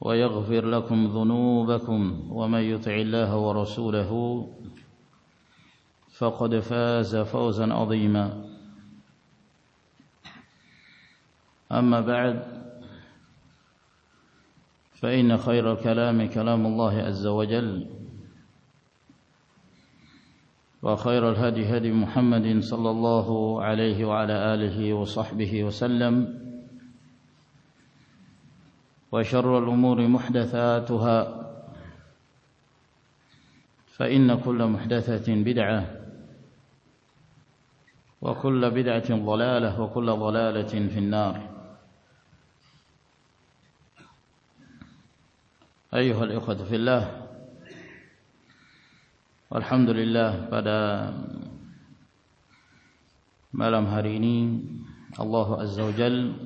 ويغفر لكم ذنوبكم ومن يطع الله ورسوله فقد فاز فوزا عظيما أما بعد فإن خير الكلام كلام الله عز وجل وخير الهدي هدي محمد صلى الله عليه وعلى آله وصحبه وسلم وعلى آله وصحبه وسلم وشر الأمور محدثاتها فإن كل محدثة بدعة وكل بدعة ضلالة وكل ضلالة في النار أيها الإخوة في الله والحمد لله بعد ملام هارينين الله عز وجل جل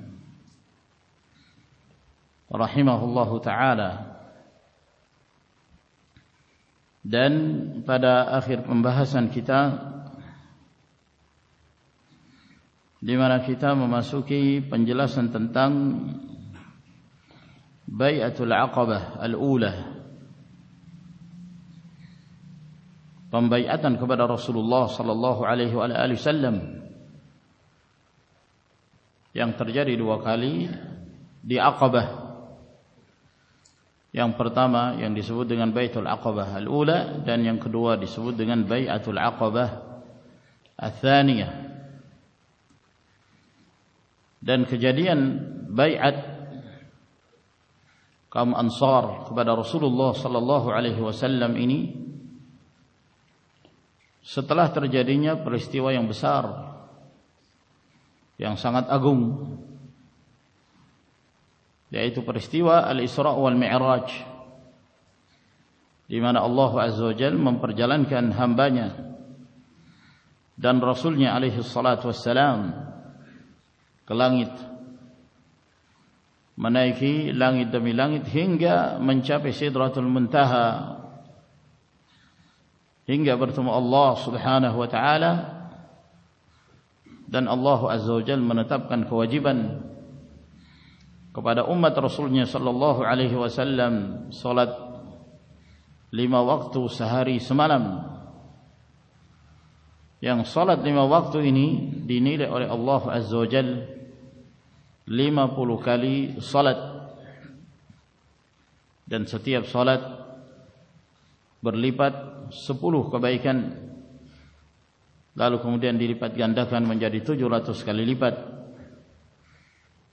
مما سوکی پنجلہ سن تن بھائی ترجروہی یو پرتام دے تھوڑا دوو دے آخوبا دین بھئی رسول اللہ صلی اللہ علیہ وسلم پریشی سر سنات آگوں اللہ منچا پی دنتا پر تم اللہ ہوتا دن اللہ تب کن کو کپار امت اور صلی اللہ علیہ وسلم سولت لیما وقت لیما پولو کالی سولت برلی پت سپلو کبئی خن لالو خنگت لیپت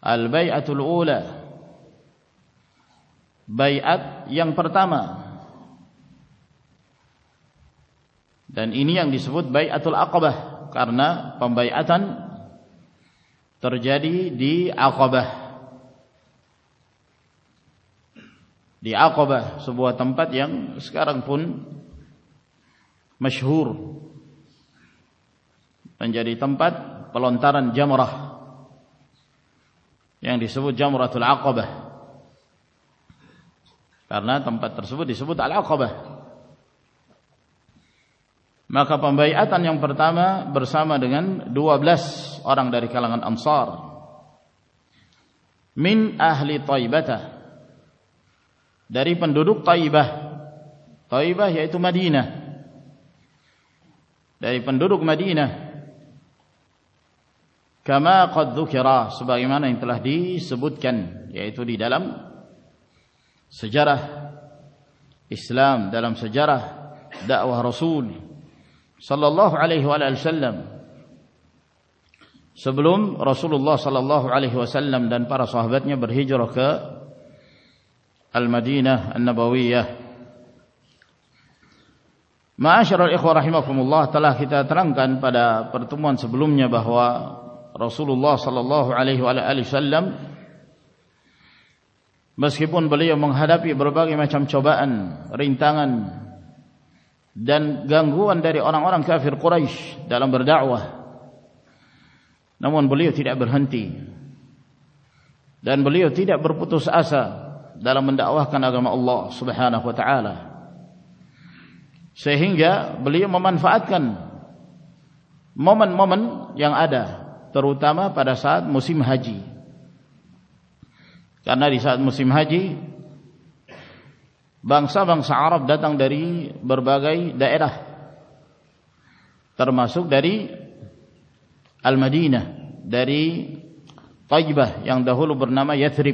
ال بھئی اتو بھائی پرتام دین ان سبت بتل آکوب کارنا پا بہ اتن سبو تمپتر پن مشہور پنجری تمپت پلون ترن جمرہ نسوب جمرا ٹولا کب پاتر مقا پا اانیسا منگنگ اور داری بھا داری دور تہ بھائی تم نیپن دورک مدی نہ كما قد ذكر sebagaimana yang telah disebutkan yaitu di dalam sejarah Islam dalam sejarah dakwah Rasul sallallahu alaihi wasallam sebelum Rasulullah sallallahu alaihi wasallam dan para sahabatnya berhijrah ke Al-Madinah An-Nabawiyah Ma'asyiral ikhwah rahimakumullah telah kita terangkan pada pertemuan sebelumnya bahwa رسول اللہ صلی اللہ علیہ بس کپن بولے چوب ان رینٹان گنگو اور ہنگیا ممن فن ممن ممن یادا تروتام پراشاد موسیمہ جیساد موسیمہ جی بنسا بنسا آرب دا تری بربا گئی درا ترما سوک دری المدی نی پہ یاما یتری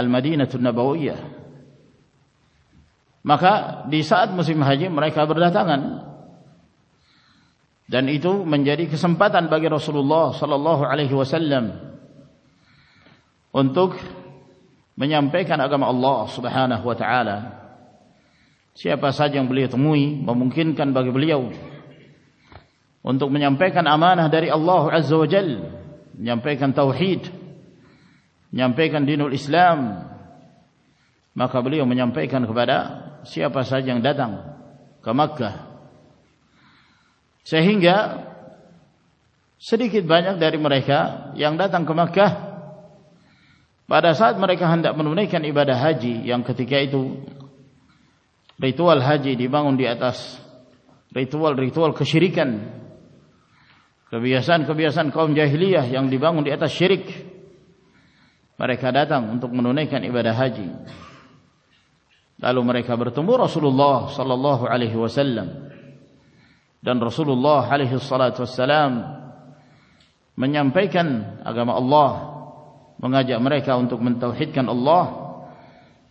المدی ن تن بوا میشاد موسیم حاجی مرد دن منجری سمپا ان بگے رسول اللہ صلی اللہ علیہ وسلم انطوک میں پے کھانا اگم اللہ سب سیا پا جنگ بولیات موئی مومکنگ بلیو انط میں پہ کھانا امن حداری اللہ پہ کن توہید اسلام پہ کن سیا پاسم کمکہ سہنگا سرکھا جاؤں داری مرائقا یاں داد کما بارا سات مرکا ہندو نہیں کنارے حاجی یعن کئی تو کبھی کبھی اتاسری دادی خانو مرکر تمول اللہ صلح علیہ وسلم dan Rasulullah alaihi salatu wassalam menyampaikan agama Allah mengajak mereka untuk mentauhidkan Allah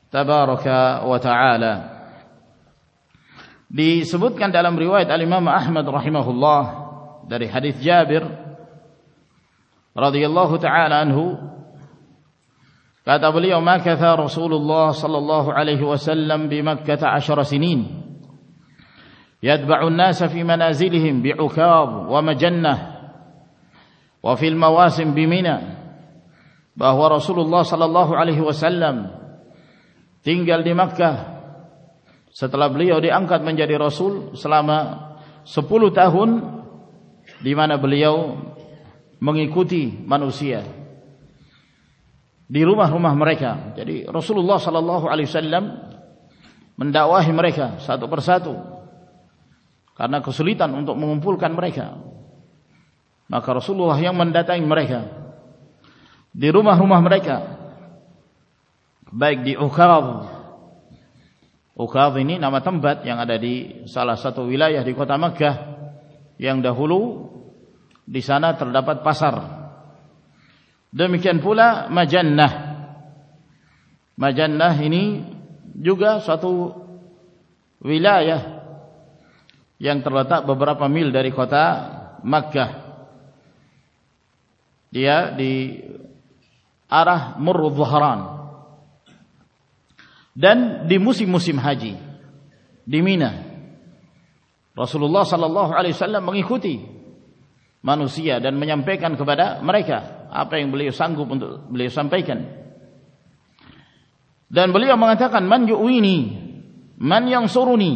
tabaraka wa taala disebutkan dalam riwayat Al Imam Ahmad rahimahullah dari hadis Jabir radhiyallahu taala anhu kata beliau maka Rasulullah sallallahu alaihi wasallam di Makkah 10 sinin يتبع الناس في منازلهم بعكاظ ومجنة وفي المواسم بمنى فهو رسول الله صلى الله عليه وسلم tinggal di Makkah setelah beliau diangkat menjadi Rasul selama 10 tahun di mana beliau mengikuti manusia di rumah-rumah mereka jadi Rasulullah sallallahu alaihi wasallam mendakwahi mereka satu persatu کارنا کل پھول کم برائے ما کاروسلو منڈا تھی برائی دیروما روم ہم بائک دی اخبار ناماتم بات یہاں ادا سال ساتو ویل کون دہ ہلو دیسان تردا پات پاسار دیکھنے پولا مجھے مجھے جگا ساتوئی یاںلا موسیم حاجی خوتی مانوسی پے کن خبر سنگو سمپنگ من یوں سورونی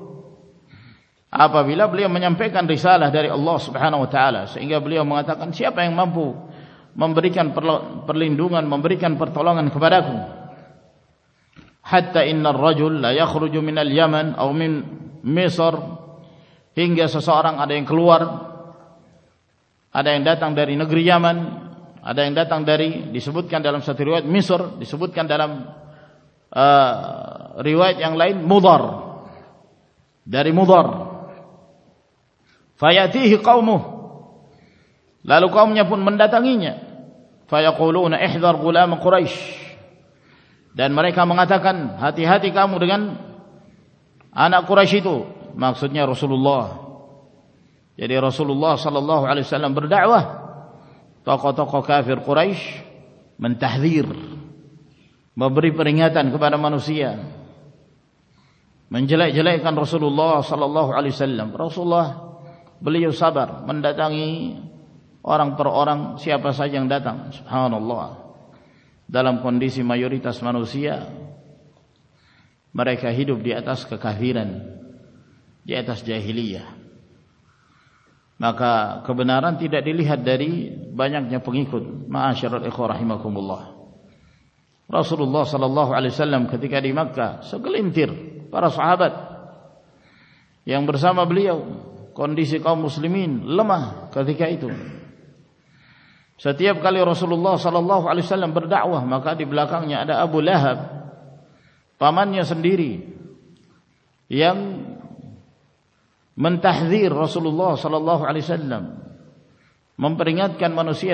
آپ بھیلا بلی من پے کن ریسا داری لسان میں بلی منگا سیا پہ ممبر پرل ڈوگن ممبر پر تلنگان خبرا کو رجو رجومی لیا من مسر ہنگ گیا سسوار آدھے کلو رندری ن گریجامن آدھے اندر تن داریبتم ساتھ ریوائز مسر ڈسوت کنم ریوائز لائن مدر مدر لالو کا منڈا تنگیش دین مرے کا مغا تھا کن ہاتھی ہاتھی کا مرغن آنا کوئی تو سوچے رسول اللہ یری رسول اللہ صلی اللہ علیہ کوئی تحریر منوسی ہے من جلائی جلائی کن رسول اللہ صلی اللہ علیہ وسلم رسول بل سہار می اور پارنگ سیا پاس دادا ہاؤ نو لوگ دلان کن ڈیسی موری تاسانوسی مرکو دیہ ککا ہیرن جاس جا ہیلی مکا خبر نارنادری با جا پی ملو رو سل آل سلام کتنی مکا صلر پار سہ آباد یا برسہ مابلیو لا ستی رسل اللہ عمر ابو لہب پامانیہ رسول اللہ صلی اللہ علیہ مم پرت منسی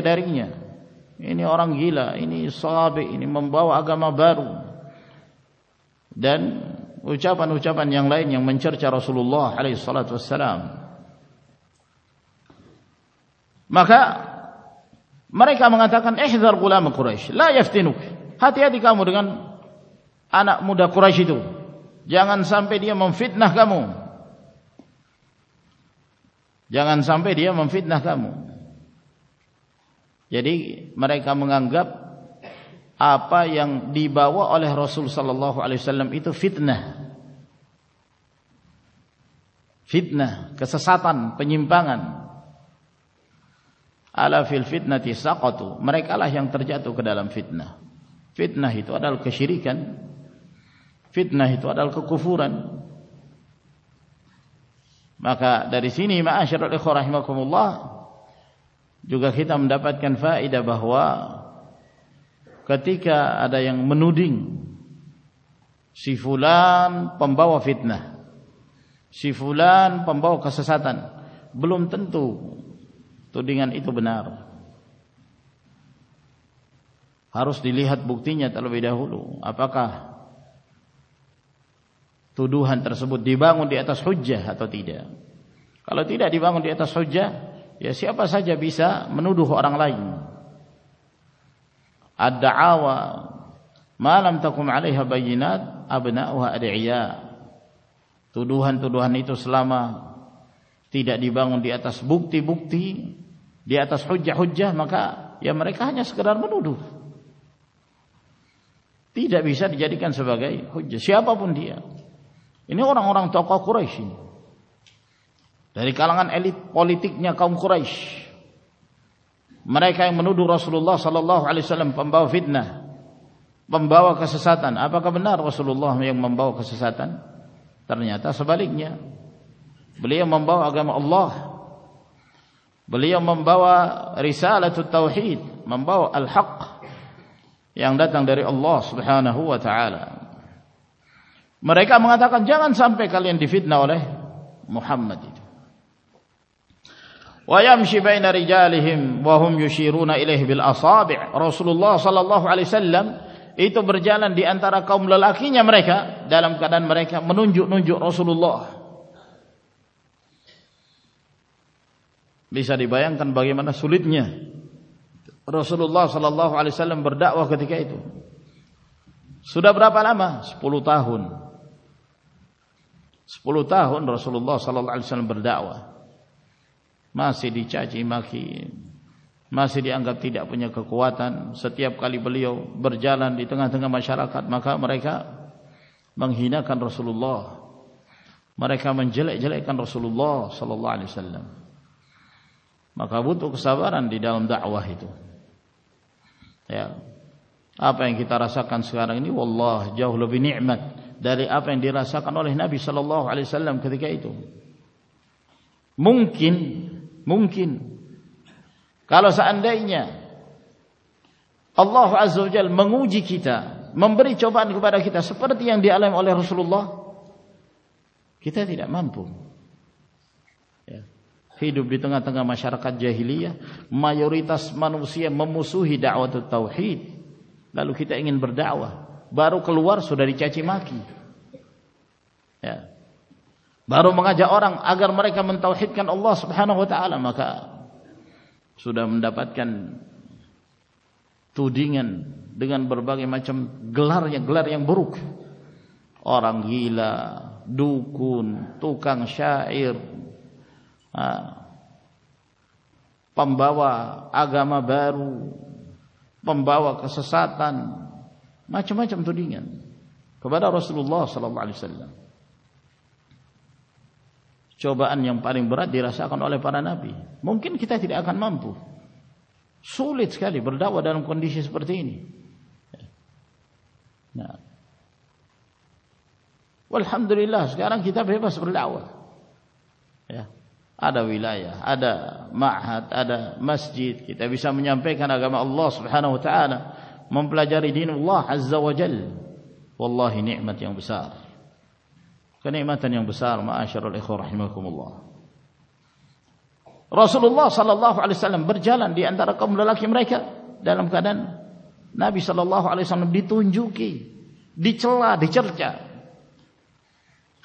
اور چرچا رسول اللہ علیہ السلات مر ایزار کوئی لفتی نو ہاتھی کا کام گانا آنا مدا کرو جاگن سام پہ فیت نہ سمپے دیا مت نہ گپ آپ اللہ رسول صحلیہ فیت نسا ساتان پینپا باہ کام پمبا فیتنا سیفلا پمبا کس ساتن بلوند تو در ہارس دلی ہاتھ بکتی ہلو آپ کا سب دیبا مندی سجا ہاتو تی دیا دیبا مندی اتنا سجا یہ سیا پہ من آم تک آلین آب نئی ٹھو ہان تن سلاما اسکر تیار سے اور رسول اللہ علیم پمبا فیت نا پمباب سے رسول اللہ ہم سے بالکل ممب اللہ صحلیم یہ تو بی ساری بھائی انگیمان سلیت نہیں رسول اللہ صلی اللہ علیہ السلام برداوا کتنے کی تو سو براب ال رسول اللہ علیہ السلام بردا سیری چاچی معخی معیری کون ستیاب کا شارا مرائیکھا ہینک رسول ل مرائے جھلک رسول لہلیہ السلام مقاب تک سا بار آپ راسا کانس گارنی ولوین آپ اندر کال اللہ منو جی کتا ممبر چوبان دیا کتاب ہی ڈبی تنگا تنگا ماشاء الر کا لو اور چاچی معیار اور اگر مرکز آ سو ڈپتن ڈگن بر بگین گلروکھ اور پارا نا پی ممکن کتابیز پر الحمد للہ کتاب ہے ممپ سم رائی نہ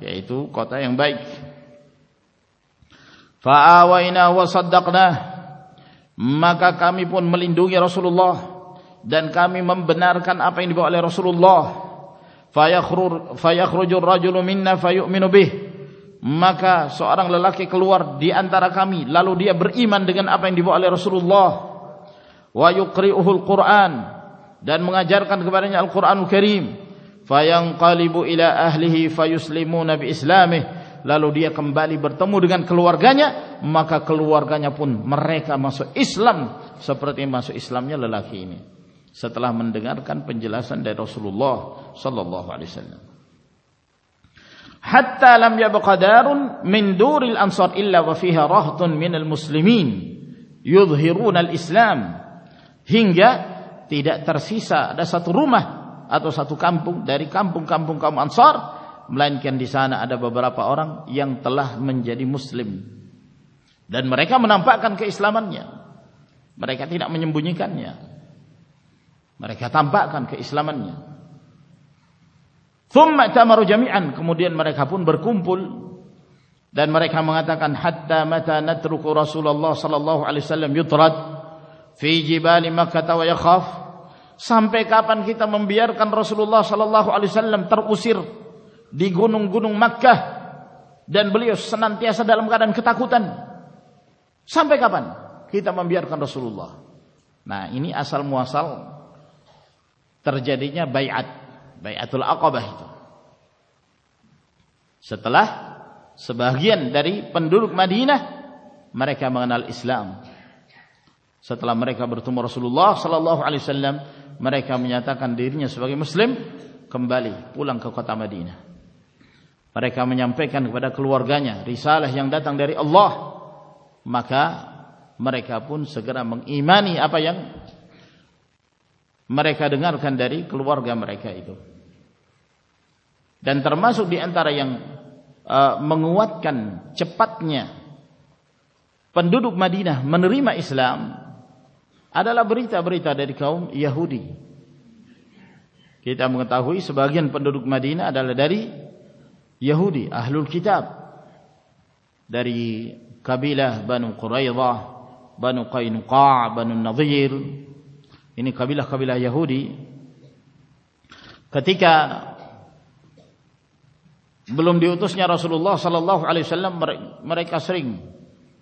یہ تو کتائیوں بائک پا و سات دپنا مکا کمی پن ملن ڈوگے رسل دین کمی مم بنا کھان آپ ڈالے رسر اللہ خرجور راجو لو مین فو مینو بھی مکا سوارن لو لاکھ دیا ان ترا کمی لالو دیا برکی منڈے گا آپ ڈھبو آ رسر اللہ ویو کھری اہول کور دین بنانا جارکن کے بارے کو کریم fayanqalibu ila ahlihi fayuslimuna biislamih lalu dia kembali bertemu dengan keluarganya maka keluarganya pun mereka masuk Islam seperti masuk Islamnya lelaki ini setelah mendengarkan penjelasan dari Rasulullah sallallahu alaihi wasallam hatta lam yabqa darun min duril ansar illa wa fiha rahtun minal muslimin yuzhiruna al-islam hingga tidak tersisa ada satu rumah نمپ اسلام بوجھ مار تمپل میں پن بھرکوم پول دین مارتا رسول نہر جدی پنڈر اسلام ساتھ مرائق برتم روس اللہ علی سلام مرائق ماقا دسلیم کمبالی پو لنکھا مدد مپلوار گا ریسالی الہ مرکن سر ایمانی اپن مرائقی گیا مرکو را یعن منوٹ پنڈو ماد نا منری مسلم اڈالہ پنڈو یہوی کام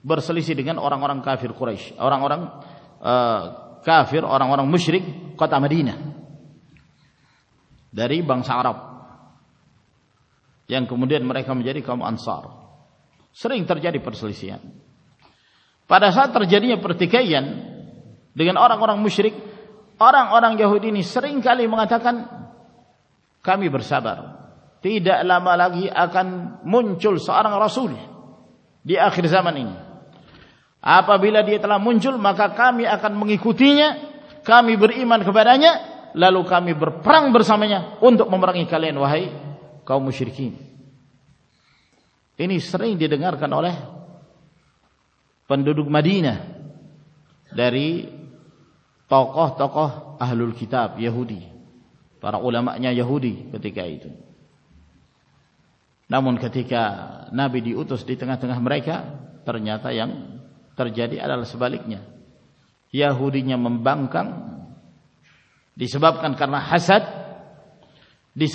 برس لوگ اور فر اور مسریق کتا مری نہ در بنسا آر جن کو مدین مریکم جی کم انسار سرنگر جی پر سی پاسا تر جائی دیکن اور مسریق اور ہونی سرنگ کا کم پر سادر تی دگی آن منچول سارن رسول سامنی آپ بھیلا منجل مقام اپن منگی کھتی ہے کمی بران کو برائیں لالو کمی بر فرن بر سام ان پر لین وہ سرکن ان دے دارے پنڈوکمری داری تک آتاب یہو دی من کبھی اتسٹی تنگا تنگا ہمرائی کا پر ترجیے یا حور کنس بابنا حسدی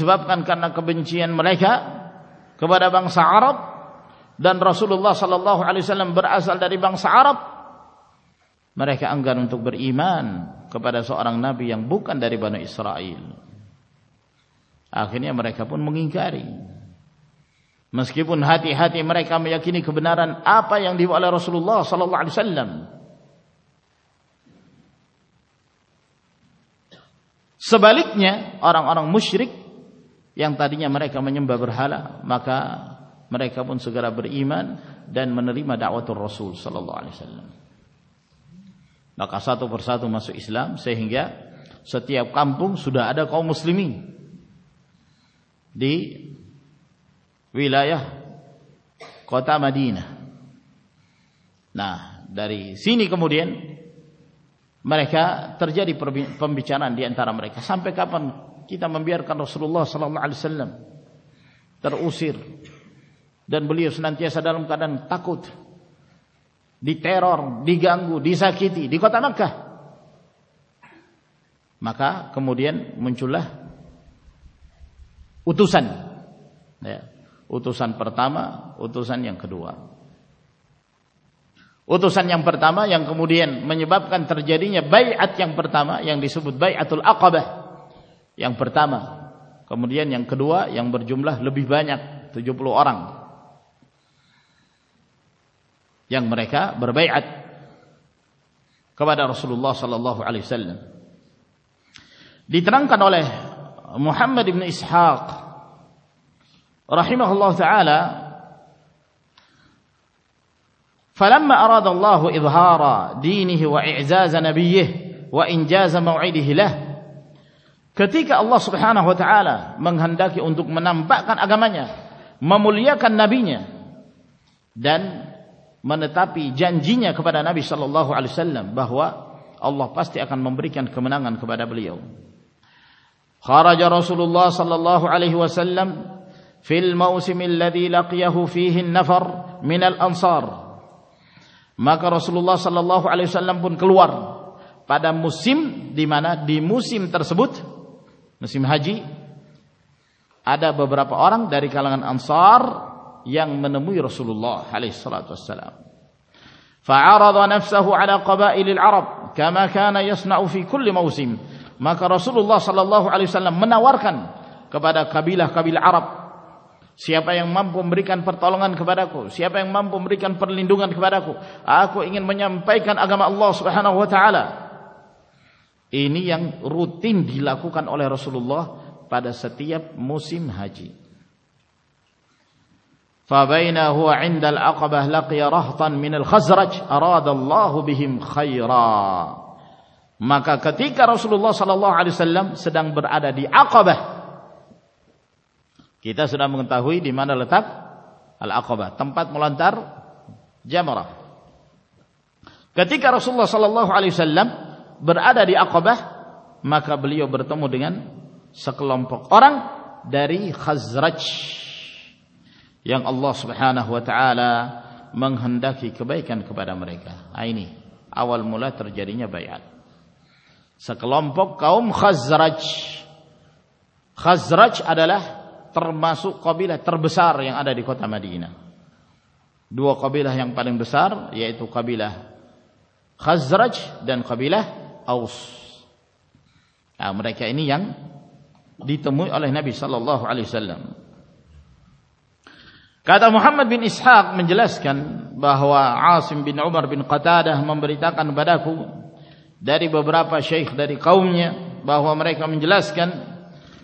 کبھی سا آرب دن رس وبد ساپ مرے خاطبر ایمان کبھی رسو اور بکن داری بنو اسا لوگ آخری ہم ریکن منگی کے مس کی بن ہاتھی ہاتھ مرکنی خبر نارانہ سبالک اور تاریخ کا بن سا بران دینا تو ساتھ اسلام ستییا کامپمسلیمی ویلا مدی نا داری سی نی کموڈی مر کیا چار دیارا مرکھا سلام دن بلی اس ڈن کا دی گانگ دی سا دیتا مکا کموڈی منچولہ اتوسانی اتو سان پر تامہ سان یا اتو سان یا تامہ مجھے جملہ لبھی بت جب لو ارنگ یا بھائی رسول اللہ صلی اللہ علیہ دی ترنگ کا نو لمدیم اسحاق رحمه الله تعالى فلما أراد الله إظهار دينه وإعزاز نبيه وإنجاز موعده له ketika Allah Subhanahu wa taala menghendaki untuk menampakkan agamanya memuliakan nabinya dan menetapi janjinya kepada Nabi sallallahu alaihi wasallam bahwa Allah pasti akan memberikan kemenangan kepada beliau. Kharaja Rasulullah sallallahu alaihi wasallam مکرس اللہ صلی اللہ علیہ عرب تلنگان خبرا کو لنڈو گان خبرا کو رسول Kita sudah mengetahui di mana letak Al-Aqabah, tempat melontar jamrah. Ketika Rasulullah sallallahu alaihi wasallam berada di Aqabah, maka beliau bertemu dengan sekelompok orang dari Khazraj yang Allah Subhanahu wa taala menghendaki kebaikan kepada mereka. Ah ini awal mula terjadinya bayat. Sekelompok kaum Khazraj. Khazraj adalah می نا دون بسار اللہ علیہ محمد منجلسن شیخ مرک منجلس گن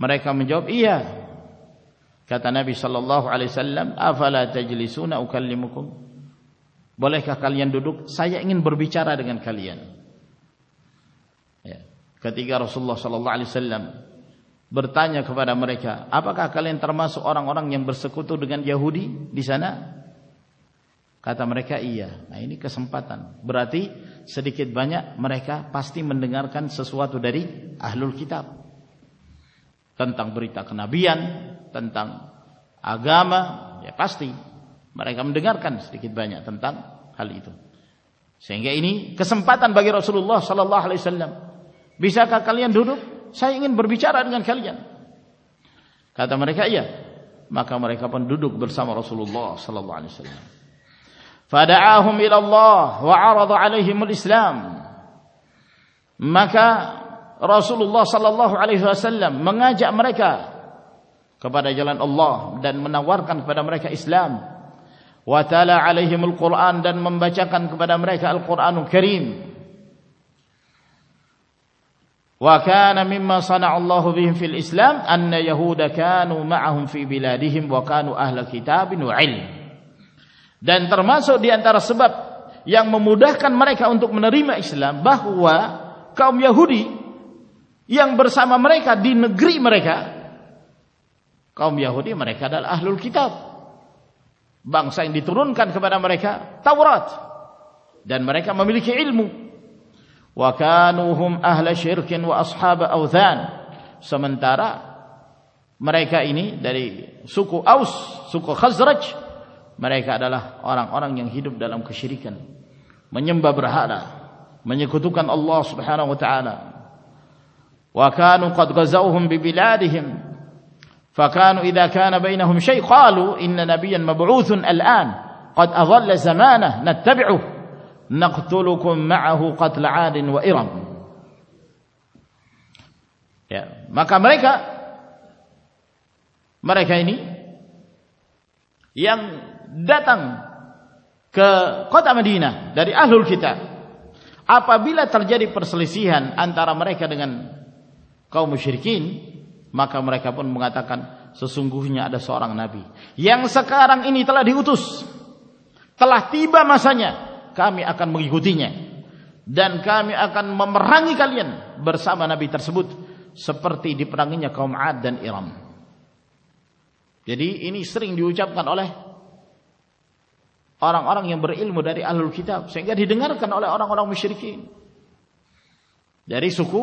مرے کم جب کتا نبی صلاح علی سلام آپ لوگ بولے کھا لین سائن بربیچار گلینک رسول سو اللہ علی سلام برتا خبر آپ کا ترماس اور سو رویسانا مرکیا کسمپات براتی ساری کت بریکا پاستی منڈا سا سسوا تو ڈری اہل کتاب تنتان برطاخنا بھی پتی ڈگرک بھائی حالی تو سنگے بگی رسول سن بربیچاریاکا مارکن ڈوڈو برسا مسلو لو سلو السلام Rasulullah sallallahu alaihi wasallam mengajak mereka kepada jalan Allah dan menawarkan kepada mereka Islam. Wa tala alaihimul Quran dan membacakan kepada mereka Al-Qur'anul Karim. Wa kana mimma sana'a Allah bihim fil Islam anna yahuda kanu ma'ahum fi biladihim wa kanu ahla kitabin wa ilm. Dan termasuk di antara sebab yang memudahkan mereka untuk menerima Islam bahwa kaum Yahudi یانگ برسا مرے کا مجمحا را من خود وكانوا قد قد غزوهم ببلادهم فكانوا إذا كان بينهم شيء قالوا إن نبيا مبعوث الآن أظل زمانه نتبعه نقتلكم معه قتل عاد وإرم ya, maka mereka mereka ini yang datang ke kota Madinah dari ahlul kitab apabila terjadi perselisihan antara mereka dengan مشرقن مکمر کا بن بوگن سسنگ گوئیں سو اور نبی یانگ سکا رنگ ڈھیس تلا تی بسے کم حدی دین کا من رنگی کا لینسا میں نبی تر سبت سپرتی ڈیپرنگ دین ارم دہی ان سر چپلے اورنگ کتاب سنگے ڈگر کر سرکن داری سوکو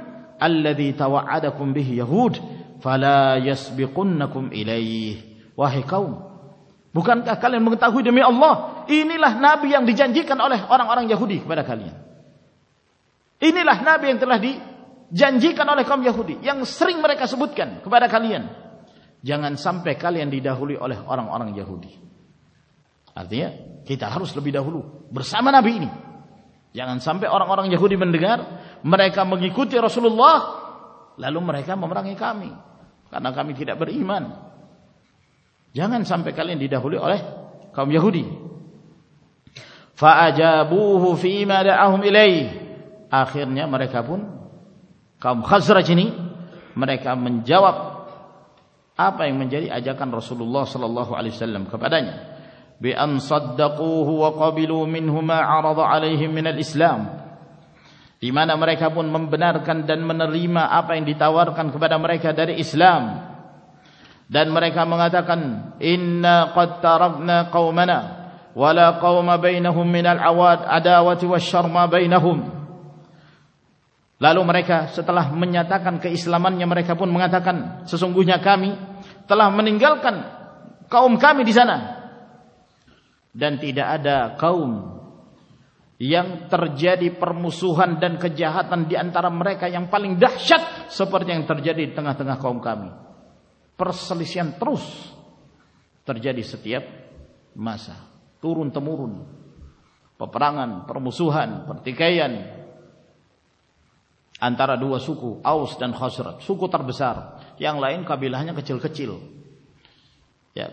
بھتن جاگن سمپے اور بھی اور مرے کا می رسول اللہ لالی جہاں آخر نیا مر کا پسرچنی مرے کا رسول اللہ صلی اللہ علیہ لالح اسلام رس منیم کا سنا یری پر ڈو سو آؤن تربار یا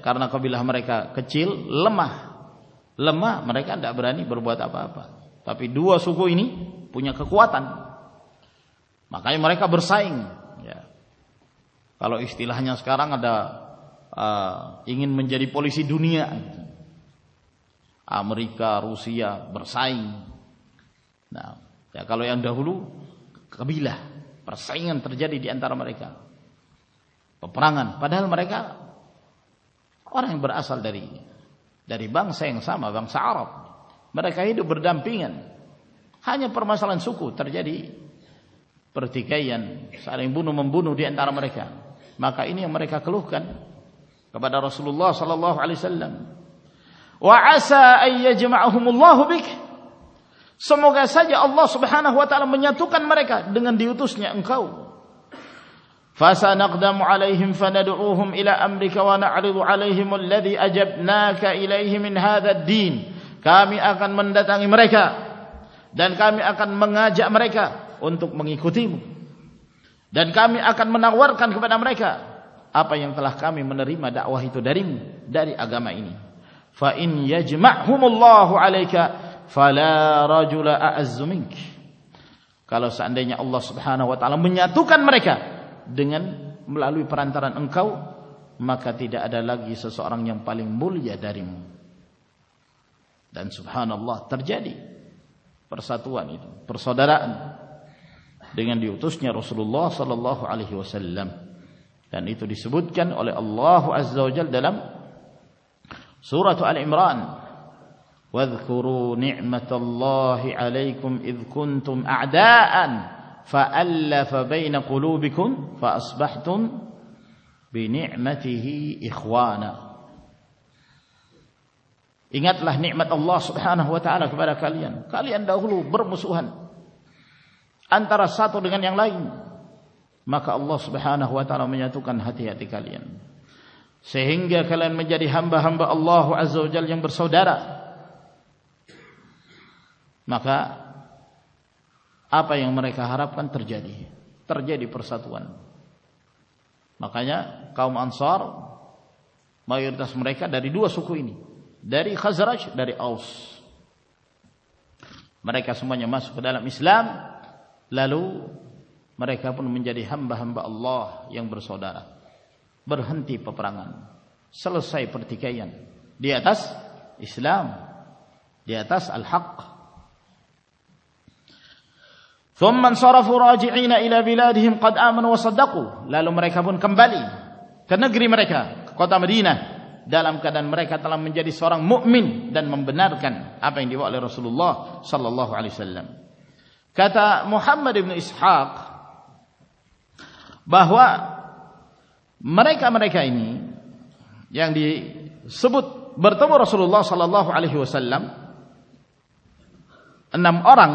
چلنا کبھی لہمر کا چیل لما لما مرکرانی پوہ سو گونی پوا کھکوات مکائی مرے کا برسائی اسٹیل ہنسا جی پلسی دنیا امریکا رسیا برسائی ڈبلو کبھیلا پپران پدھل مرک اور سال داری داری Mereka hidup berdampingan. Hanya permasalahan suku terjadi pertikaian, saling bunuh-membunuh di antara mereka. Maka ini yang mereka keluhkan kepada Rasulullah sallallahu alaihi wasallam. Wa asa an yajma'ahumullahu bik. Semoga saja Allah Subhanahu wa taala menyatukan mereka dengan diutusnya engkau. فَسَنَقْدَمُ عَلَيْهِمْ فَنَدْعُوهُمْ إِلَىٰ أَمْرِكَ وَنَعْرِضُ عَلَيْهِمُ الَّذِي أَجَبْنَاكَ إِلَيْهِ مِنْ هَذَا الدِّينِ دنکا می من جب مرک ان خودی ڈنکا من منا کا آپ داری داری دن آلو فران اُن کا لگی سسو اور پالیم بولیا داری Dan subhanallah terjadi persatuan itu, persaudaraan dengan diutusnya Rasulullah sallallahu alaihi wasallam. Dan itu disebutkan oleh Allah Azza wa Jalla dalam surah Al-Imran. واذكروا نعمة الله عليكم إذ كنتم أعداء فألف بين قلوبكم فأصبحتم بنعمته إخوانا ایلانبلو بر مسوہان ساتھ لائی محسو بہان ہاتھی آتینگرا اپن مرائی کا ترجیح ترجیح پر ساتوان کا منسوار میورداس مرائی کا ریڈو سوکھنی dari Khazraj, dari Aus. Mereka semuanya masuk ke dalam Islam, lalu mereka pun menjadi hamba-hamba Allah yang bersaudara. Berhenti peperangan, selesai pertikaian. Di atas Islam, di atas Al-Haq. ثُمَّنْ صَرَفُوا رَاجِعِينَ إِلَى بِلَادِهِمْ قَدْ آمَنُوا وَصَدَّقُوا Lalu mereka pun kembali ke negeri mereka, ke kota Madinah. رسلام بہوا مریکی سبت برتم رسول اللہ صلا اللہ علیہ وسلام اور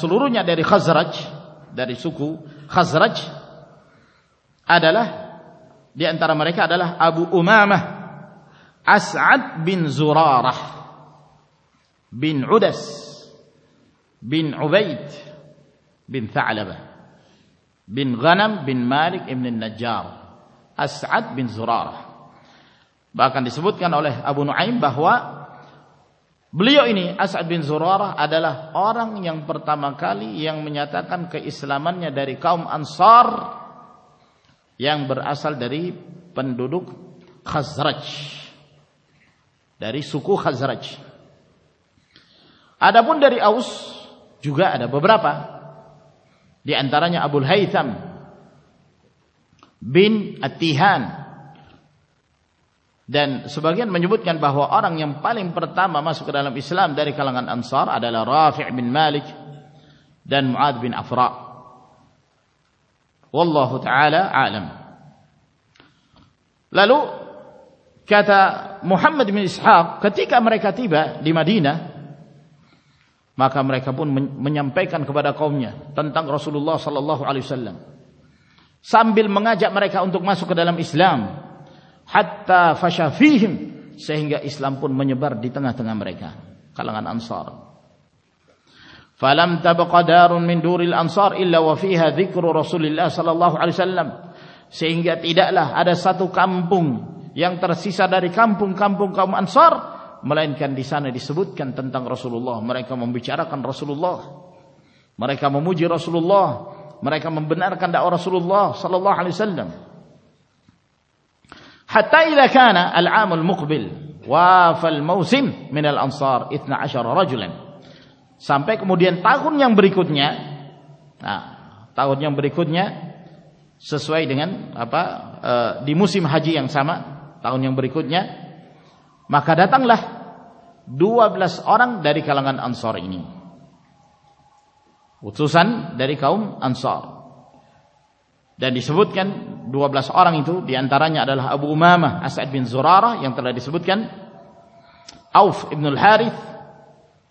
سلور حزرچ در سوکھو ہزر ان تریکم نجارا بنانے بہوا بول بن زورا اور اسلامیہ منجب اسلام داری افرا Wallahu ta'ala alam. Lalu, kata Muhammad bin Ishaq, ketika mereka tiba di Madinah, maka mereka pun menyampaikan kepada kaumnya tentang Rasulullah sallallahu alaihi wasallam sambil mengajak mereka untuk masuk ke dalam Islam hatta fashafihim sehingga Islam pun menyebar di tengah-tengah mereka kalangan ansar فلم تبقى دار من دور الانصار الا وفيها ذكر رسول الله صلى الله عليه وسلم sehingga tidaklah ada satu kampung yang tersisa dari kampung-kampung kaum ansar melainkan di sana disebutkan tentang Rasulullah mereka membicarakan Rasulullah mereka memuji Rasulullah mereka membenarkan dakwah Rasulullah sallallahu alaihi wasallam hatta idza kana al-am al-muqbil wa fa al-mawsim min al-ansar 12 rajulan سمپیک مدھین تا گنیاں بری کودنی تاغری سوائی دیموسیم حاجی آن سام تا بری کدی مختلح اور داری کا لنگان داری سبت گن آس اور ترا ابواس اٹ بھی زورا راؤ سبت گین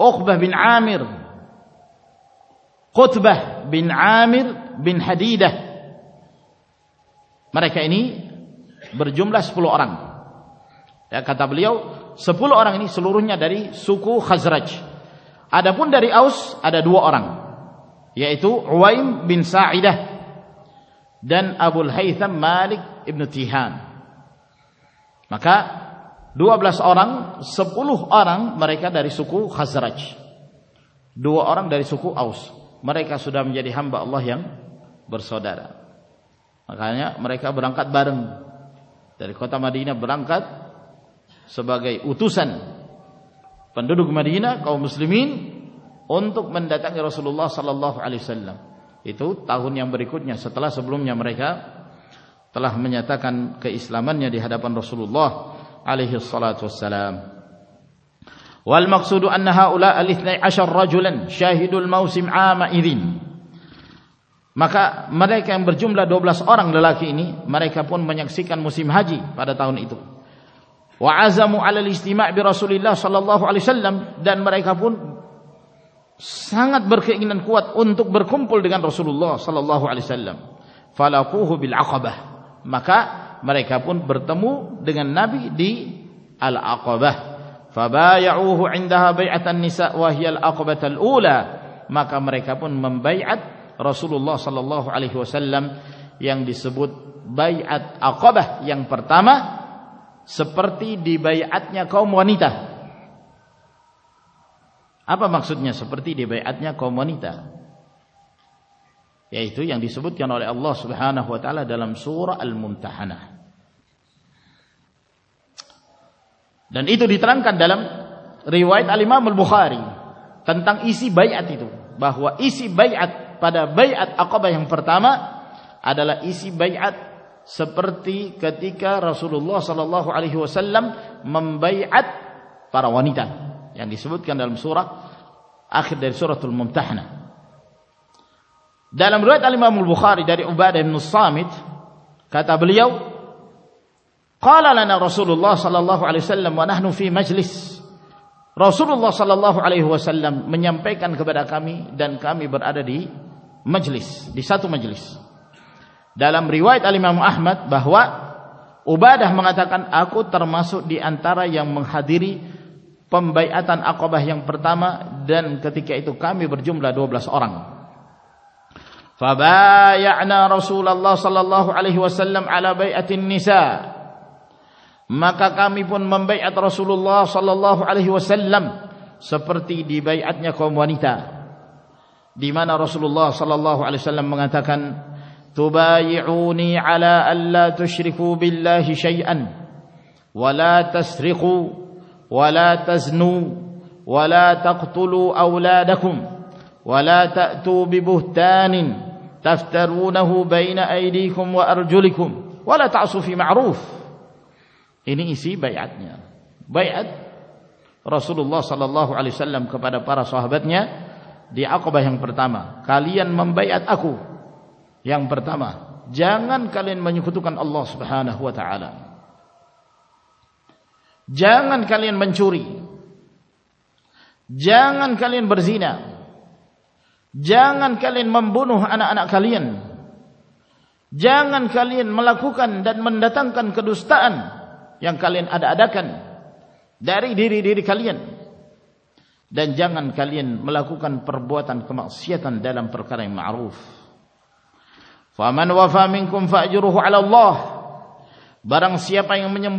عقبہ بن عامر قطبہ بن عامر بن حدیدہ mereka ini berjumlah 10 orang ya kata beliau 10 orang ini seluruhnya dari suku Khazraj adapun dari Aus ada dua orang yaitu Uwaim bin Sa'idah dan Abul Haytham Malik ibn Tihan maka ڈواب اور سب کلو اور سو روا اور داری سوکو آؤس مریکم یا ہم بل برس و درخ مرکا برانکات بار کتا مدی نہ بران کا سب گئی اتوسن پنڈوک مری مسلیمین اونت من رسول اللہ صلا اللہ علی سلام یہ تو تاون تلا سبلومر کا اسلامی رسول اللہ عليه الصلاة والسلام والمقصود أن هؤلاء الاثنى عشر رجلا شاهدوا الموسم عام إذن Maka mereka yang berjumlah 12 orang lelaki ini, mereka pun menyaksikan musim haji pada tahun itu. Wa azamu ala istima' bi Rasulillah sallallahu alaihi wasallam dan mereka pun sangat berkeinginan kuat untuk berkumpul dengan Rasulullah sallallahu alaihi wasallam. Falaquhu bil aqabah. Maka mereka pun bertemu dengan nabi di al aqabah fabayauhu indaha bai'atan nisa wa hiya al aqabah al ula maka mereka pun membaiat rasulullah sallallahu alaihi wasallam yang disebut baiat aqabah yang pertama seperti dibaiatnya kaum wanita apa maksudnya seperti dibaiatnya kaum wanita yaitu yang disebutkan oleh Allah Subhanahu wa taala dalam surah Al-Mumtahanah. Dan itu diterangkan dalam riwayat Al-Imam Al-Bukhari tentang isi bayat itu bahwa isi bayat pada bayat Aqabah yang pertama adalah isi bayat seperti ketika Rasulullah sallallahu alaihi wasallam membayat para wanita yang disebutkan dalam surah akhir dari suratul mumtahanah پم بے اطانت اور فبايعنا رسول الله صلى الله عليه وسلم على بيعة النساء maka kami pun membaiat Rasulullah sallallahu alaihi wasallam seperti dibaiatnya kaum wanita di mana Rasulullah sallallahu alaihi wasallam mengatakan tubayyi'uni ala an la tusyriku billahi syai'an wa la tasriqu wa la taznu wa la taqtulu auladakum wa la ta'tu bi buhtanin تفترونه بين ايديكم وارجلكم ولا تعصوا في معروف ini isi bayatnya bayat Rasulullah sallallahu alaihi wasallam kepada para sahabatnya di Aqabah yang pertama kalian membayat aku yang pertama jangan kalian menyekutukan Allah Subhanahu wa taala jangan kalian mencuri jangan kalian berzina جنگن خالیم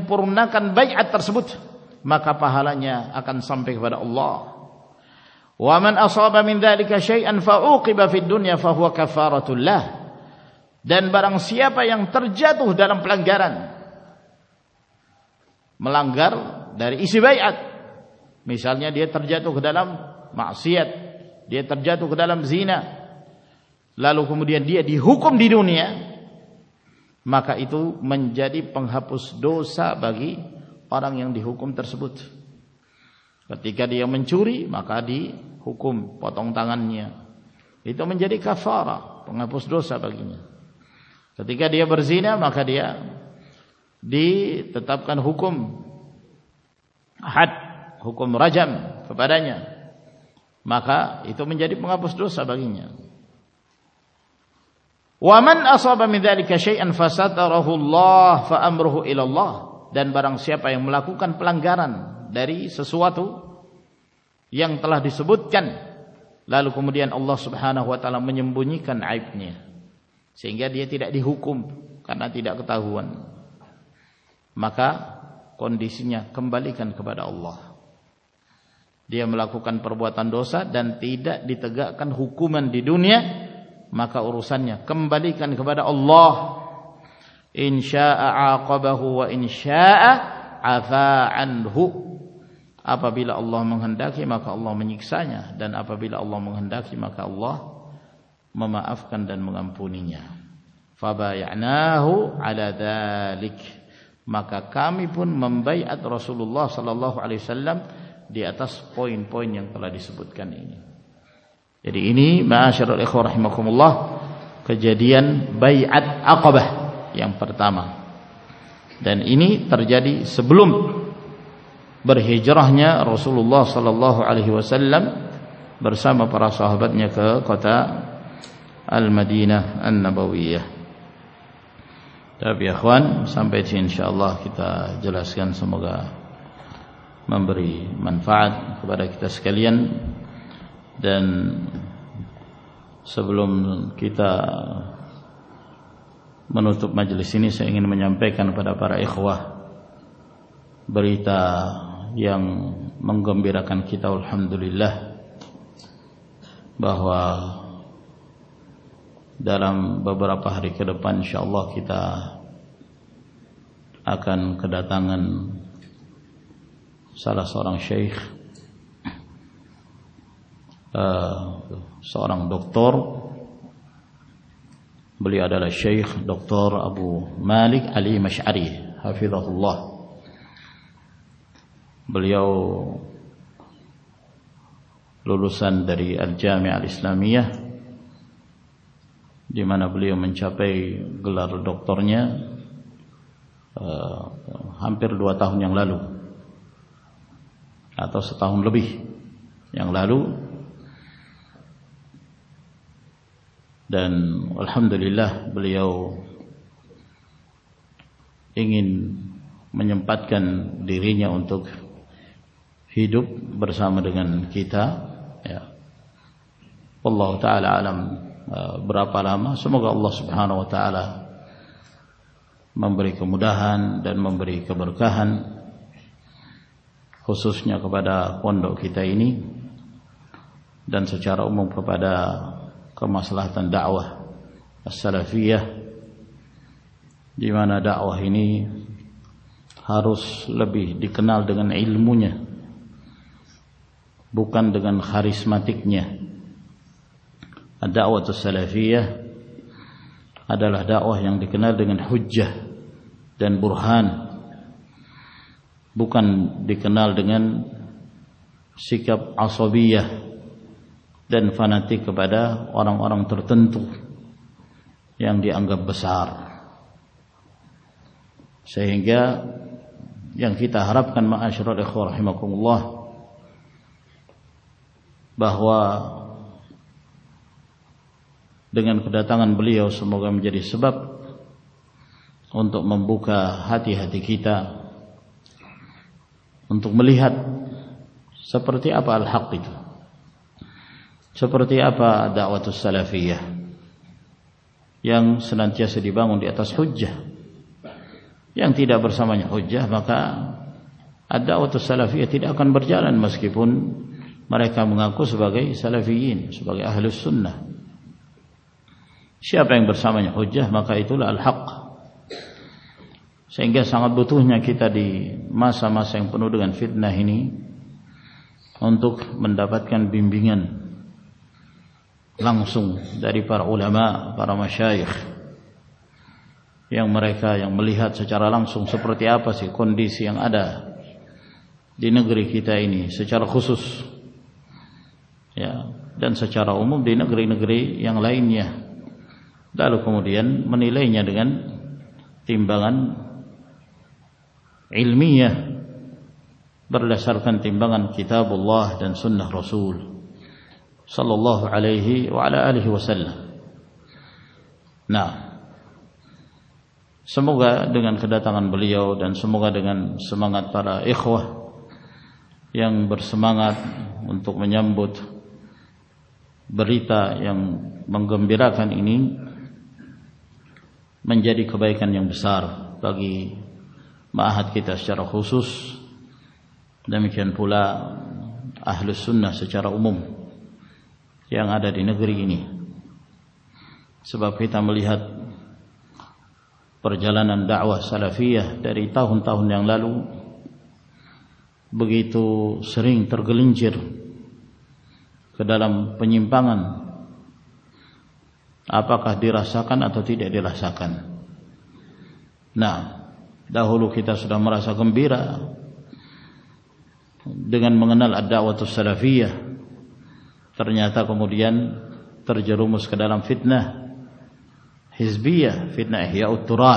پور سبت مکاحی اکن سمپیک ومن أصاب من ذلك شيئا فأوقب في الدنيا فهو كفارة الله dan barang siapa yang terjatuh dalam pelanggaran melanggar dari isi bayat misalnya dia terjatuh ke dalam maksiat dia terjatuh ke dalam zina lalu kemudian dia dihukum di dunia maka itu menjadi penghapus dosa bagi orang yang dihukum tersebut کتی کے دے منچوری مخاد دی حکوم پتوں تعانی جڑی کفارا بنا پسٹو سا بگی کتی برزین مقا دیا دیپن حکم ہٹ حکم رجم خپری بنا پوسٹو سا بگی روہ لو روح لینا سیام لاکھو پلنگارن داری سسوگ تلادی سبوت چن لال کمرن اللہ سب بوجھ آپ نے سنگیا دے تین حکومت مکا کنڈیسی کمبالی کن خبریں اللہ دکھان پربو آتا دن تی دگا حکومن دیدونی مکا اروسانی کمبالی کن خبریں اپا النڈاکی ما اللہ دن آپ اللہ منگنڈاک مقا اللہ مما آپ کن دن مغا پنی مکا مم بھائی اترسول اللہ علی سلام دس پویناری سب بھائی پر تام دینی ترجادی سبلوم برح جرایا رسول اللہ صلی اللہ علی وسللم برسا مارا سہابتین بویاح سمپے تھے ان شاء اللہ کتاس گن سموگا برفاد برا کتان دین سبل کتا منو توپما جلسی مجھے برتا منگمبرکان کتا الحمد للہ بہا دار ببرا پہاری کے پانی شالہ کتا آن کاغن سارا شیخ ڈاکٹر بلی شیخ ڈاکٹر ابو مالک علی مشاری حافظ اح اللہ بلیو لولوسان داری الجا میال اسلامیہ جیمانا بلیو منچا پے گلار ڈاکٹر ہمپر لو آتا ہوں لالو ساتا ہم لبھی لو دین الحمد للہ بلیو ایجم پاتکن دیر انتخ ہرسام دلوا برا پالما سمو کا ممبر کو مداح دن بمبری قبرقہ خسوس نیا کپادا پندو کتائی دن سوچار اما کماس لاتن سر دیمان داؤنی ہاروس لبی دی کال دے بکن دگن خاریس متنی ادا وسل ہدا یا کنالگ ح دین برہان بکن کنال دن سب آسو دین فنا تک بدا اور ترتنتو یانگی تا ہراب کن مس ایخور حیم کو بہوا ڈگن خدا تانگن بلیو سمو گام جی سباب ہنٹ ممبا ہاتھی ہاتھی گیتا ہنٹ ملی ہاتھ سپرتی آپ ہاکیت سپرتی آپ سلافیا یا سنانچیا سری باؤنڈیا تس جا یاں تین ڈابر سا مجھے اجزا مقاط سلاف تین برجاً مسکی پون مرائ مس بھئی سلائی پی باغی آلو سُن سیا بن برسا منجا ہما سنگیا سامد بتونی کھیتادی ما سا ما سکو دن فیت نانی منڈا پاتکنگ لسن داری پار مرائق ملیحا لسرتی آپا سے آدا دی نئی کئی سر خوش دن سر امک دے نئی نر یعن لائنی دارکوم منگن تین بغان فن تین باغ کل رسول تان بلیو موغا دن سما بارہ ایم برسمن بد بریتا یا گمبھیراکان منجاری کبائ کانیاں سار بگی میں ہاتھ گیتا خوش دن پھولا آلو سُن سچارا امن یاداری نگر سب پی تام ملی ہاتھ پر جلانندی ریتا ہنتا ہندو بگی تو سرین تر گلین چیر کد لم پنجیم پاگن آپا کا دیرا سا کن اتو تی ڈے دیرا سا کن نہ داحول مرا سا گمبھیرا ڈگن مگن اڈا وہ تو سرفی ہے تر جاتا کو مری تر جرومس کدا لم فن ہزبی فیتنا ہرا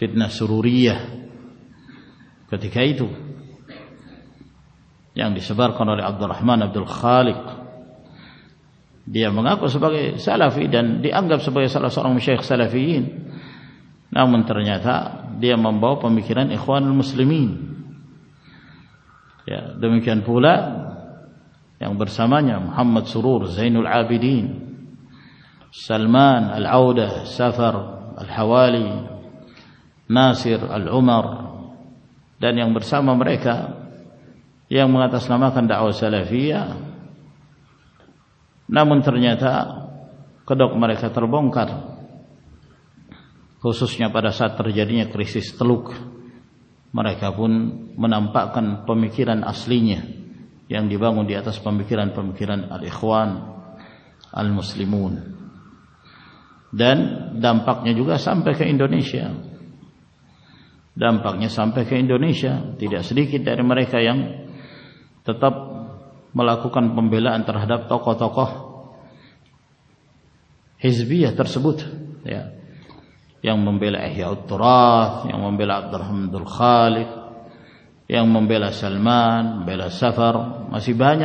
فتنا سروری ہے کتی تھی جن بیس برقن عبد ال رحمان عبد ال خالق دیا مغ کو سب سلافی دن گی سلا سلام شیخ سلافی نا منتر جاتا دیہ ممبا پمکیر اخوان المسلمین ڈومکیان پولا برسا محمد سورور زین البدین سلمان الدہ سفر الحوالی ناصر المر دنیا برسا ممبر کا یعن مسلمانیا نا منترنی تھا کدو مارکات بنکاریاں پارا ساتر جایا کئیس تلک ماریکون ممکران اصلی یعن دیبا تس پمیکران پمکھیرن الخوان ال مسلم دین دمپاکنی جگا سمپیکسی سمپیکشیا دری اسی کی مرکا یا تو تب ملا کن بمبئی ترسبت یامبئی لبد الحمدل خال یاگ بمبئی سلمان بمبئی سفر مشیبان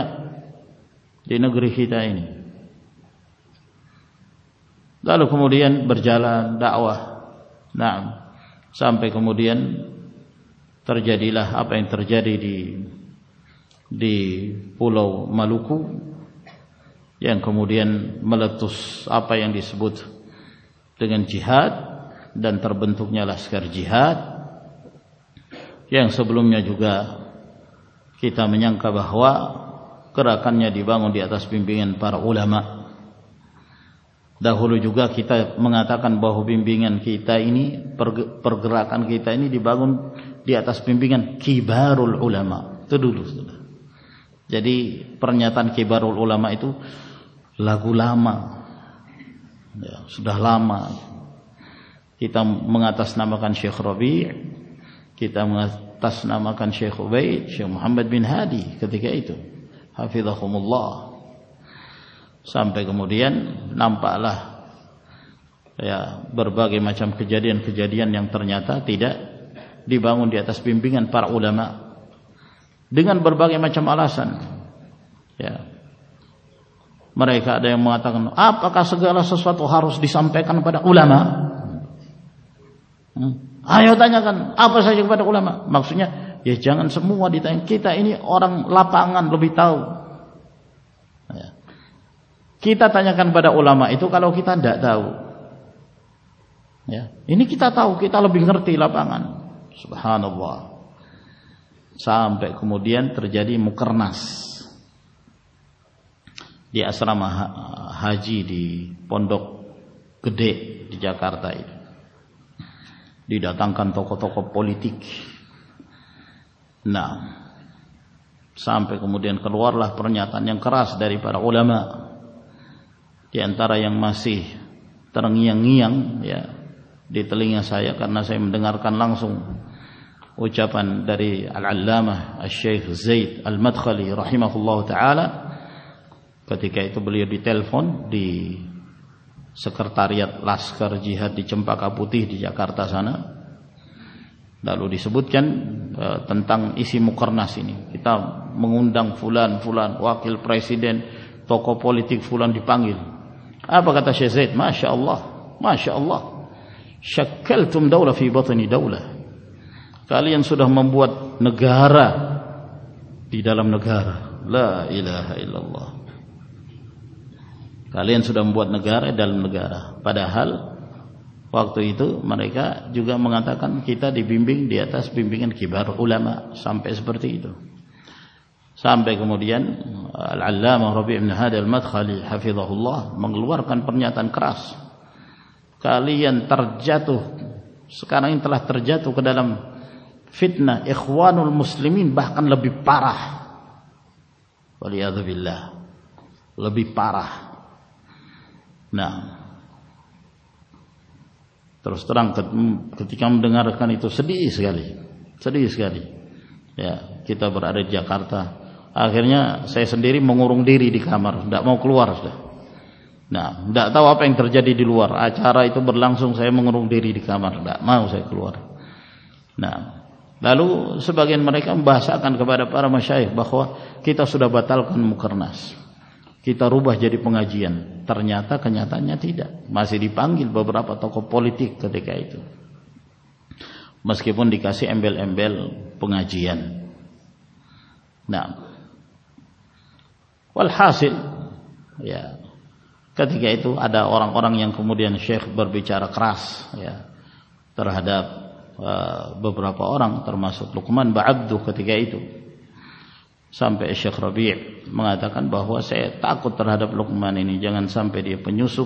جنگ گرہیتا نہیں لالو کموریئن برجا ڈا سام پی کموریئن ترجری لائن ترجری پلو ملوکو یانکمس اپن سب دن پار بنتکنی لسکار جی ہاتھ یان سبلیا جگا کن بہا کر دیا تس بھیمبی گن پار اما دا ہلو جگا کھیتا ماں تاقوائی پر گرا کن کن تاشن گانے مل جدی پر شیخ روی نا مکان شیخ اوبئی شیخ محمد بی تو حافظ tidak dibangun di atas bimbingan para ulama دنگن برباگ آسان مرائی خا دے مات آپ آساتا آئے تنگ آپ پسا ما مکسن سب مواد اور گان لو بھی کتابا یہ تو کاتی ہاں سہ امپیکم ترجیح دی مکرناس دی اسرام حاجی پنڈک گدے کردائی کان تک تکو پلیٹی سہ امپیکم کال وارن کا راس داری بار اولاما راسی تر ترنا سائن لس شی المت خلی رحیم کتی توار چمپا کا پوتی سب تنگی مکرنا سین مغند واقعن فلن ڈی پانگل ا بگا تشے معلح معل شکل تم دو لو ل Kalian sudah membuat negara di dalam negara. La ilaha illallah. Kalian sudah membuat negara dalam negara. Padahal waktu itu mereka juga mengatakan kita dibimbing di atas bimbingan kibar ulama sampai seperti itu. Sampai kemudian Al-Allamah Rabi Ibn Hadi Al-Madkhali Hafizahullah mengeluarkan pernyataan keras Kalian terjatuh Sekarang ini telah terjatuh ke dalam فیٹ نہ کتاب راتا سائ سن dairy مغروم دی دیکھا Markle آپ برلا سو sign رو دیر دیکھا مار cycle Lalu سبین پنگا جیس کے بندی کام ایمبل پا جی ہاس کتنے کے مور برچار کاس ببرا پا اور ترما سوک لکومان بہ اب دکھایا شکروی منات بہوا سے لکومانی جگہ سمپے پنجوس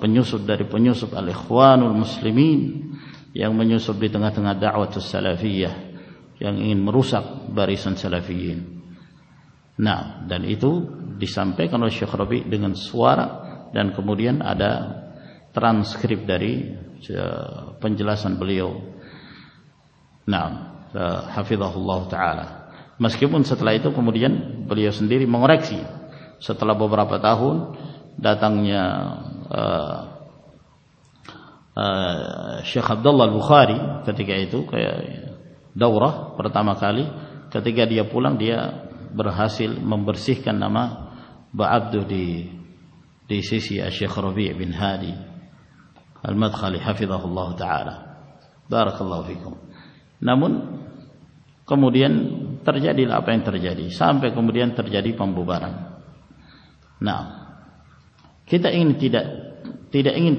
پنجوساری پنجوسان السلیمین یعن منسوخ آئیں مروساک نا دنو دیسمپ شخربیگن سوار کموڈیان آدا ٹرانسکریپاری بل نام حفیز مس کے مرین سن ڈیری مغر ستلا با باحن دیکھ ابد اللہ بخاری ڈورما کالی کتی کیا دیا پولا دیا بر حاصل ممبر سیخ کا ناما بہ شری الحمد خالی حافظ اللہ نہر جاری ترجادی سام پہ کموڈین ترجاری پمبو بار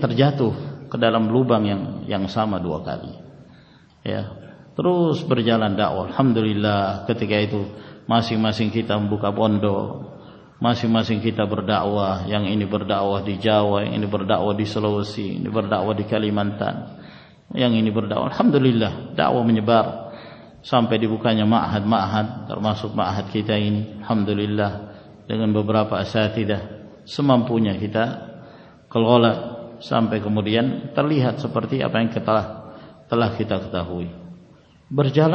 ترجاتو کدا لوبا یا سام پر جاند اللہ کتنے گئے تو ماسک معس کتاب ہم بوکا بندو ماسی ماسی کھیت پر داؤ یا داؤ جا ان پر داؤ سلوسی ان پر داؤ کالی مانتا یا دا حملہ دا وہ بار سمپے دیکھا ماں آدھ ما آدھا سوکھ کھیت حمد للہ جگہ ببرا پاس سمام پوا کتا کلغلا سمپے کمر تعلی ستی آپ ان کے تلا کتا کھتا ہوئی بر جا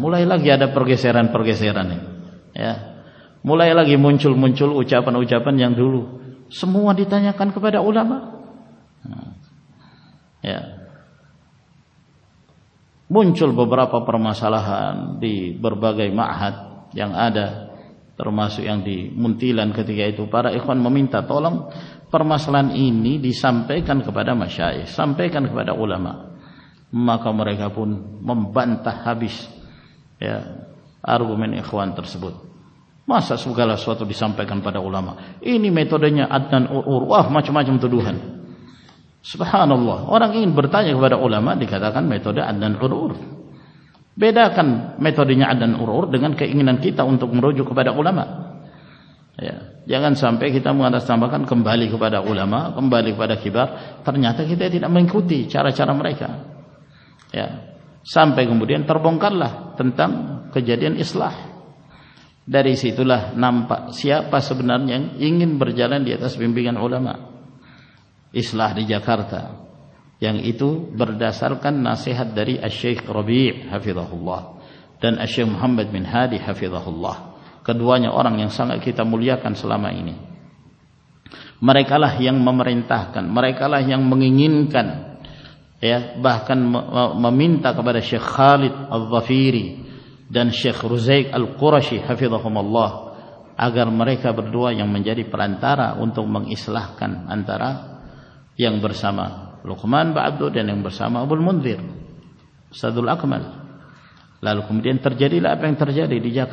مول گیا پرگیس ایران پرگیش رانی مول لگی منچول منچولپن اچاپنگ دھلو سمواد منچول ببراپا پرماشا لان دی بربا گئی ماح آدا پر منتی لان خی گئی ممینتا پرماشا لان اینی دی سمپے کنخاپ سمپی کنخبا او لا ما کا مر گا پن بانتا ہاں آر منتر صبح ماں سا سو گا لسوا تبھی سمپے گان پار اولا ایتو ردنا ارو آج مجھے تین اور دیکھا کمتیں آدن اور اربان متوڈ رن ار دیں گے جلا جاگن سمپے کتاب سمبا کمبھالی بار الا کمبھالی بھار ترتے چارا چارم رائے کھا سمپے گمبر تر بم گرلا کچھ اسلام شیخ حفیظ محمد حفیظہ اور دن شیخ روزیق الاشی حافظ رحم اللہ اگر مرکر یا پن تارا انتو منگ اسلح کان تارا ینگ برسامہ لخمان ببدو دین یمرسام ابول من ساد لال کم ترجیح ترجیح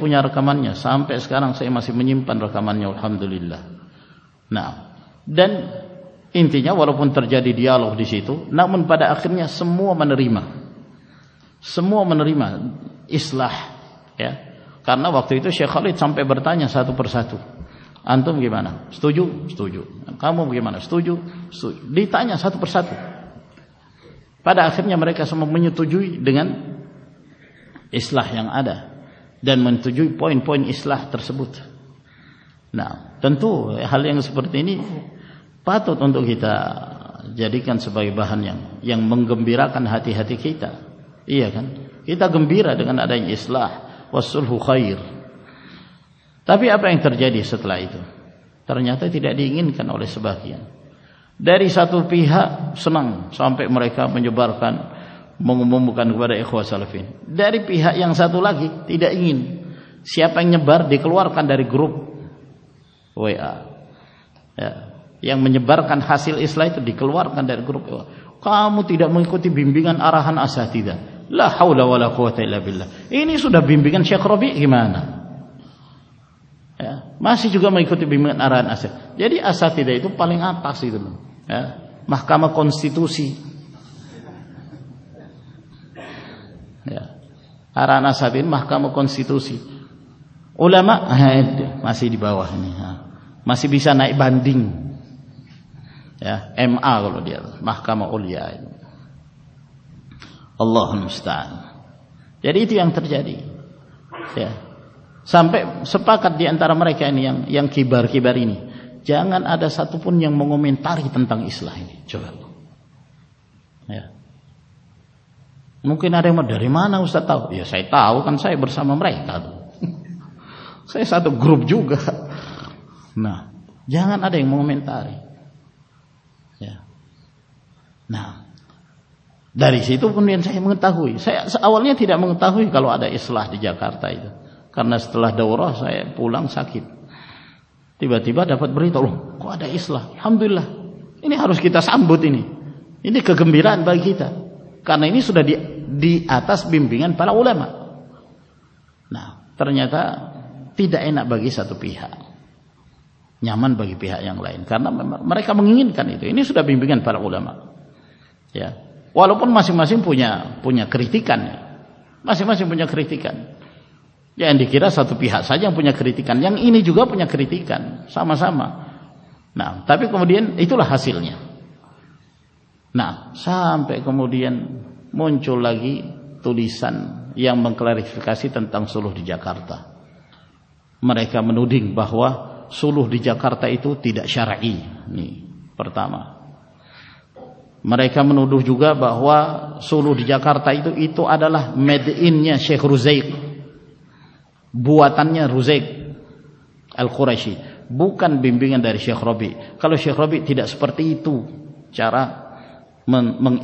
پوجا رکھا منیہ سام پیس کا مجھے پن رقم الحمدللہ نہ دین ان ترجاری نہ سموا من ریما سمو من ریمان اسلح یا کرنا وقت پر ساتھ یا سبت نہ تنوگی بہن یا گمبھیرا کن ہاتھی ہاتھی کھیت یہ گمبھیرا ار اسل اصول ہو خر تب آپ اینترجائے ستلائی انگین کر دری سات پیہ سنگ سام پہ مرک مجھے بار کان مومو ممکن سال پین ڈیری پیہہ سات لگی اگین سیا پہ بار ڈیلوار دہی گروپ بار کن حاصل اسلائی تو ڈیکلوار گروپی گانا آساتا ہے ہاؤ والنی ماسی جگہ میخوت بھی آساتے تو پل پاسی دوں محکمہ کنسی توانساد محکمہ کنسی توسی الی ما ماسی دینی ماسی بھی سان باندی ایم آگول محکامہ الی اللہ ہندوستان جی تھوڑ جی سب دیا مرائی برقی باری نے جہاں گان آدھا مومی اسلائی نہ ڈھری مانگ سات گروپ جو مین تاری داری سے آگ تا کال اسلرکار تا دو رو پو لا تیب تھی بتا پت بر اسل ہمدولہ این ہروس کی تس ہم بھینے انگم بھیر بھگا کارن ایس بیم بھی گان پہ اےم نہ ترتا تی دا این بھو پی ہاتھ یا پی ہ یہاں لائن مرکین کان سو بیمبی گان پہ اےم یہ آلپن ماس ماسم پوجا پوجا کریتی پوجا خریتی انڈیک راسا تبھی پوجا خریتی جگہ پوا خریتی تب کمڈین ایت لاسلے سب پے کمڈین منچو لگی تلسان بنکل پھیکسی سولو رجا کارتا من بہوا سولو رجا کارتا تیاری پرتاما مرائ ملو ڈر تا شیخ روزی بوا تانیہ روزی المبن شیخ ربیت شیخ روی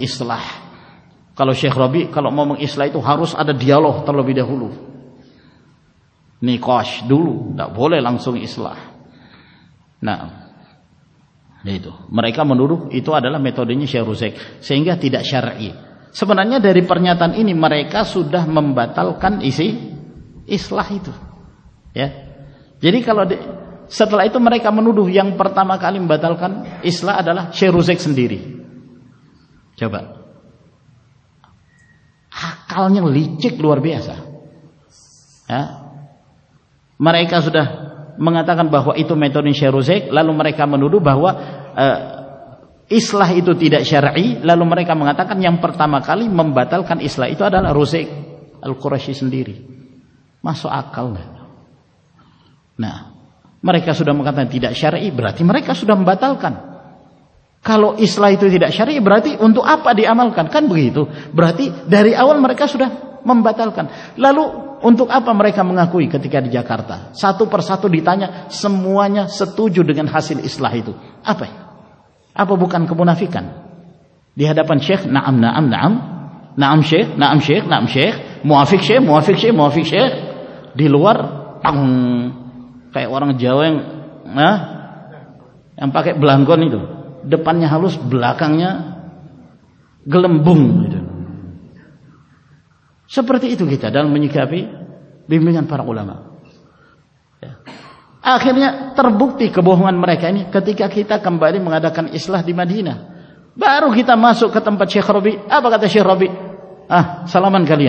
اسلحو شیخ رویل اسلائی ہاروس آدھا ڈھیالو نی کش دولے لسلا مرکا منڈو یہ تو آدلا میٹو دے نی شیرو سیک سین گا تی دا شہر سمن در پرنیا تن مرکا سو دہ ممبل اسلائی کا سطح مرائی کا من یام بال کن اسل آدالا شیرو سیکسن دی بات لور بیسا مریک منات لالو مرکن اسلائی شہر لالو مرک منگا مالی ممبل اسلائی روزیکری براہ کا سم بات کنو اسلائی شہرتی انتظار ممبل لالو جا ساتو پر ساتو لیتا شیخ نہ بلا سب پرتی گیتا دن مجھے آر بک تی بو ہوں مرائی کتنی کا کم بڑی مغا داقاً اسلح دیمادی نا بارو گیتا آ باغات سلامن گلی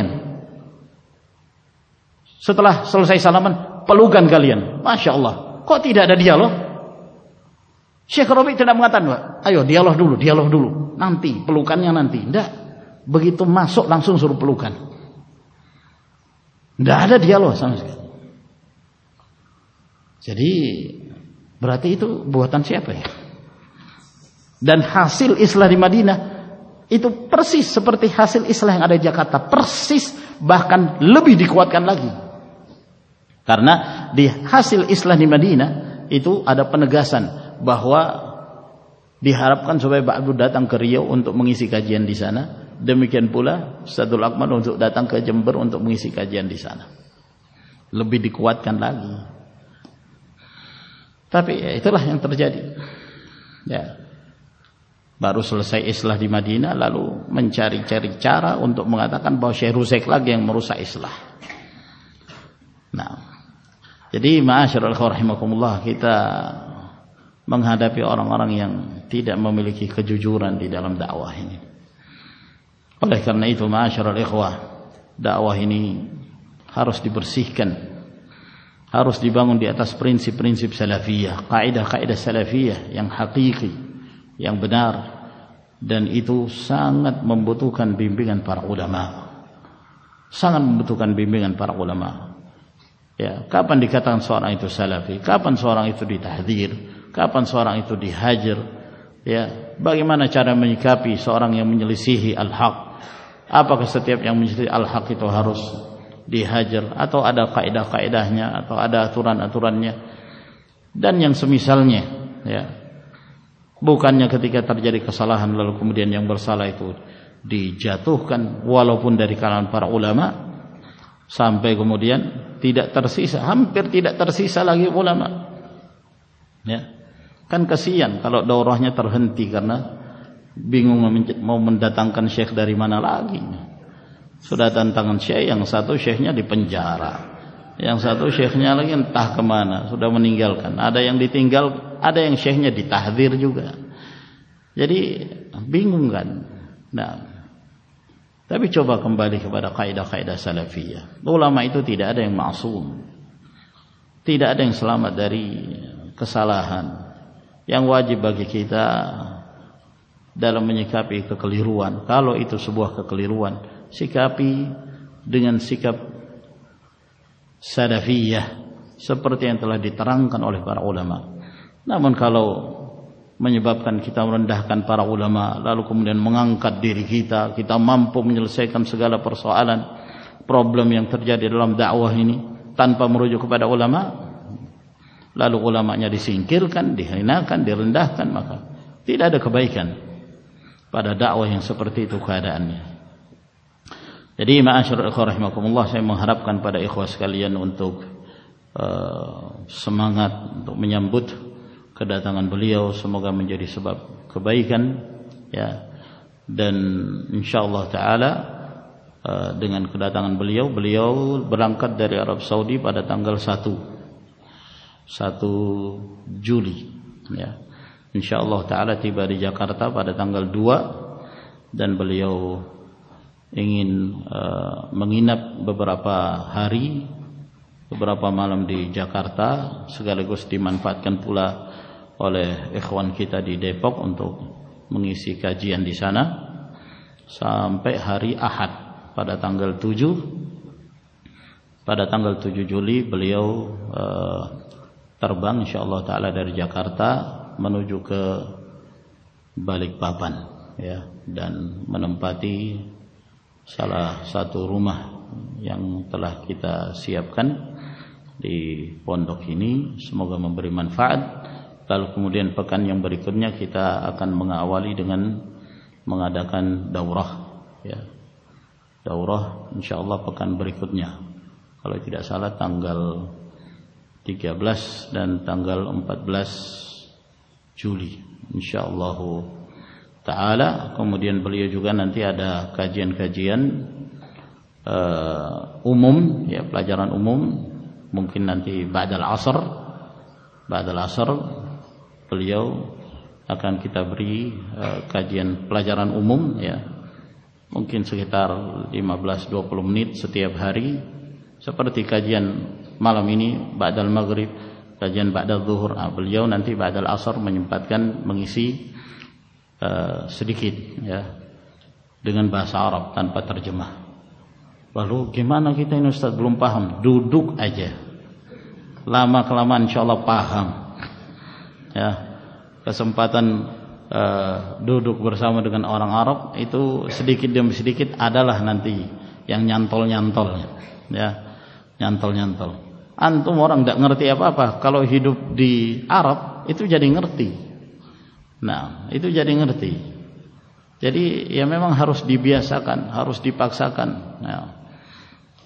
سطلا سال پلوکان گا شہیالو شیکروی مغا دھیلو ڈھیالو ہدول نامتی پلوکان بگی تو ما سو لوگوں سرو پلوکان داد لو سنس گی براتی بہتان چی دل اسلری مدی نا یہ تول اسلامیہ لبھی کارنال اسلامی مدی نا یہ تو آداب بہوا دی ہر کان سوائر یہ کا جی اینسانا دمکین بولا سادو لاکھ مجھے تاکہ جمبر اندو میئن دیسان لمبی کو لگی تاپر جاری بار سائیکسلا ماد نا لالو چاری چاری چارا اندو میروکلا گین مارو ساسلا نہ لوگ می اور تی دمی لکھی جوران دی دا وہ پلائی کر سر کونی ہارس کی برسی کن ہارس کی باغنیاں پرینسیپ سلائی پی دہ سل ہکیقی یا سنگ بم بتانے سنگو گن پارا کتان سو راٹو سیلافی سو راغ دی تحادر کا پن سو رو دی حاضر باغی مانا چار کا الحق آپ کے ستیہ الحقیت ہاروش دی ہجل آپ ادا خدا خائیں ادا دنیا سمسا بوکنگ کا سال ہم لال برسالی جاتو پنڈاری کا سم پے گمرن ترسی ہمرسی سال بولے کن کا سنو ڈر تربنتی تن شیخ داری منا لو دن تا شادو شیخن پنجارا یعن سات شیخنے تا سودامنی گلکن آدھا تینگل آدھا شہ نیا تحیریر جگا یعنی گانے چوبا کمبار سال پیمائی تو تی داسم تی دیں سلام داری کسا لان یا جی باکی ک دلو مجھے کپی قلوان کالو ایٹ صبو قلوان سپی دیکھا سادہ پی سب پرتی ترانک اولما دا منالو مجھے بابقان کتاب رنڈا ہو پارا اولما لالو کمل مماکار دیر گیتا کتاب مامپ مل سکمر سو آلانجی دا اوینی تنپا مرجوا لالو الاما سن دے ندا ہوا تھی دادی کن ہرابلی انٹو سماگات مین بھدا تنگن بلیو سموگا منجوری سباب کبئی اللہ تعالی دنگا بلیؤ بلی بلانکت عرب سعودی ساتو ساتولی انشاء اللہ آلاتی باری جاکر پادا تانگل دوا دین بلی مراپا ہاری برابہ مالم دی جاکا سگال گوشتی من پاتا کھیتادی دک انٹو می کا جی انسان تجوال تجولی بلی تربن انشاء اللہ دکارتا منوج بالک بن دن منمپتی سا ساتو روما یاپ خان اوندکی موغم بری منفا کلکمدین پکان یا بری قنیا کتا اکن منگا اوالی دنگن منہ دکان دور دور پکان بری قدیا کا سالا تانگل تکیا بلس دن تانگل امپت بلس پلیوان کام پلاجارن امن ممکن بادل آسر بادل آسر پلیو آکانی پلاجارن امن ممکن سکیٹار ملا ڈپلنیت ستییا باری سپرتی کازیان مالامین بادل نگر جن بادل دو ہر بل جاؤ نہ بادل آسر مجھے پات گن مغیسیت ڈگن با سا تر جما بلوکیمان کی بھوم پہ ڈے کلام چل پا کسم پاتن برسا رپ یہ توانتی آنٹم اور اندر ارتیو ہیڈو دی آپ یہ تو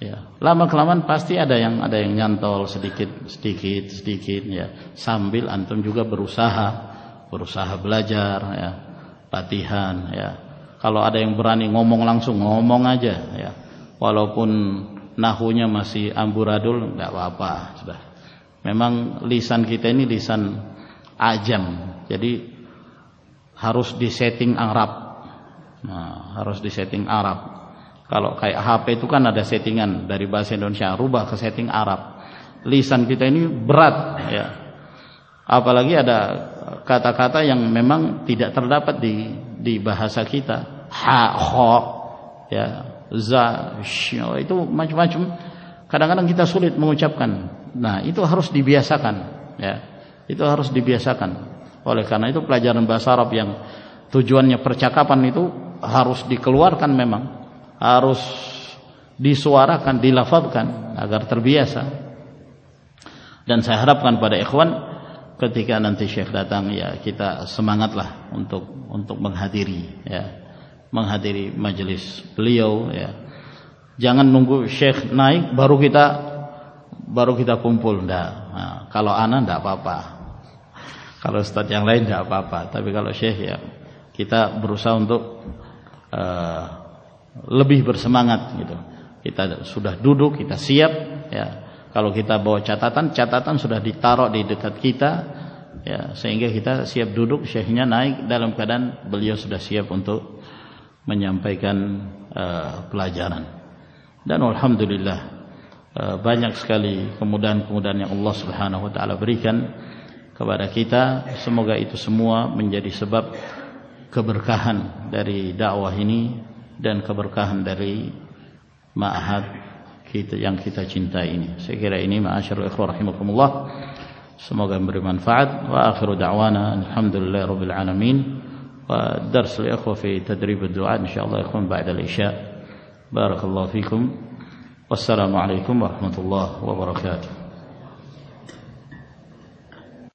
اسپا کن پاس آدائن ادائنگ جانتل سام جروساہا بروسہ بلاجارتی کالو آدائن برانی گوم لسو مجھے پالو پُن نہو نمش میم لی سن کی تین سن آ جم جی ہروس دی سی تین ارپ ہروش دی سی تین آرپ کال ہپے تو کن ادا سی تین داری ب سینڈ سرو سی تنگن آرپ لی سن کی تی برت آپ لگے ادا کا میم تردا پدی دی بہ سی ت ن گا سولیت نہ یہ تو ہارس ڈیبی آسا یہ تو ہارس ڈیبی آسا پلاسن پر چاکا پان یہ تو ہارو ڈی کلوار کن میم آگ ہاروس کان اگر جن سا ہرپ کن پر شیخ گیتا سماگات مادری مہا دیری مجلس لو جانگنگ شیخ نائک برو کیتا بارو کی کالو آنند استاد جگل تبھی شیخ بروسا لبھی برس مانگاتا سی اپن مجھے پھن پان دن الحمد اللہ بائنس کا مدان کمدان سہانا دالابری کن باقی سمو گا سموا مجھے سبب خبر کان دا اواہنی دن خبر کان دا جان کنتاؤ سمو گری منفاط واوان الحمد اللہ رب اللہ نمین ودرس الإخوة في تدريب الدعاء إن شاء الله يكون بعد العشاء بارك الله فيكم والسلام عليكم ورحمة الله وبركاته